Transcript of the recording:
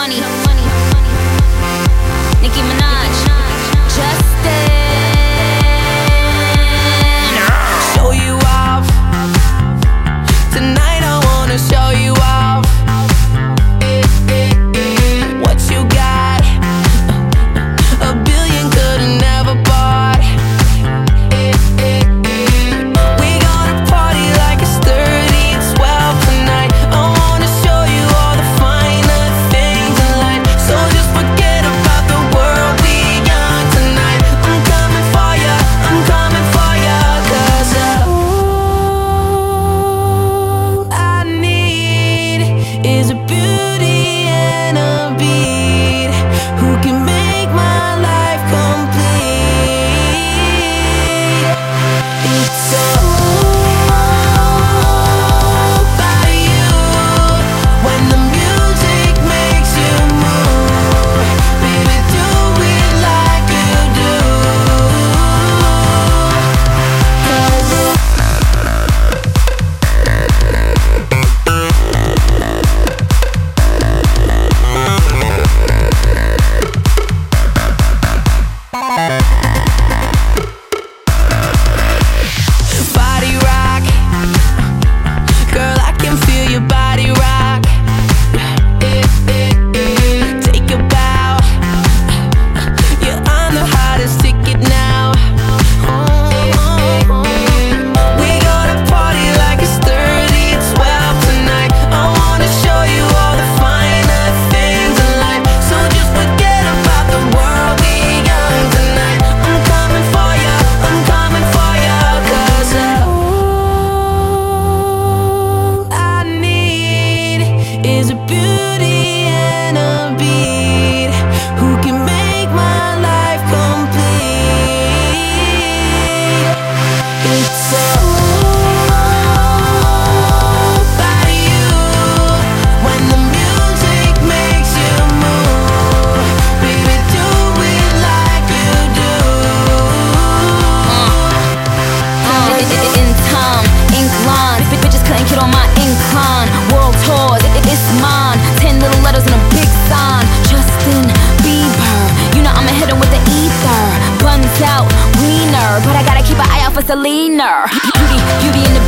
money. Nicki Minaj. In time, ink lines, bitches couldn't get on my incline. World tours, it's mine. Ten little letters a big sign. Justin Bieber, you know I'ma hit with the ether. Buns out, wiener, but I gotta keep an eye out for Selena. Beauty, beauty and the